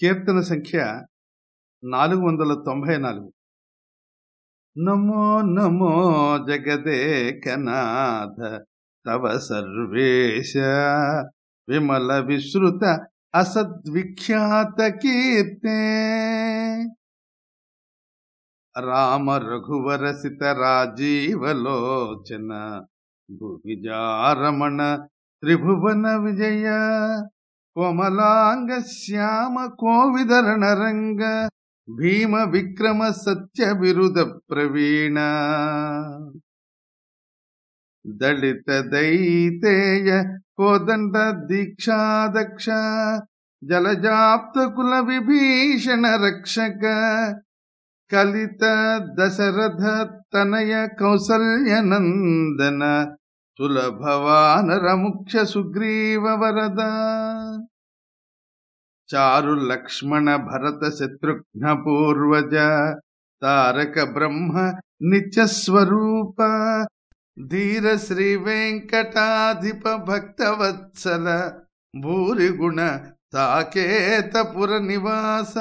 కీర్తన సంఖ్య నాలుగు వందల తొంభై నాలుగు. నమో నమో జగదేకనాథ తవ సర్వేశ విమల విశ్రుత అసద్విఖ్యాత కీర్తే. రామ రఘువరసిత రాజీవలోచన భువిజారమణ త్రిభువన విజయ. కోమలాంగ శ్యామ కోవిదరణ రంగ భీమ విక్రమ సత్య విరుద ప్రవీణ. దళిత దైతేయ కోదండ దీక్షాదక్ష జలజాప్త కుల విభీషణ రక్షక కలిత దశరథ తనయ కౌసల్యనందన నందన సులభవానర ముఖ్య సుగ్రీవ వరద చారు లక్ష్మణ భరత శత్రుఘ్న పూర్వజ తారక బ్రహ్మ నిత్యస్వరూప ధీర శ్రీ వెంకటాధిప భక్తవత్సల భూరిగుణ సాకేతపుర నివాస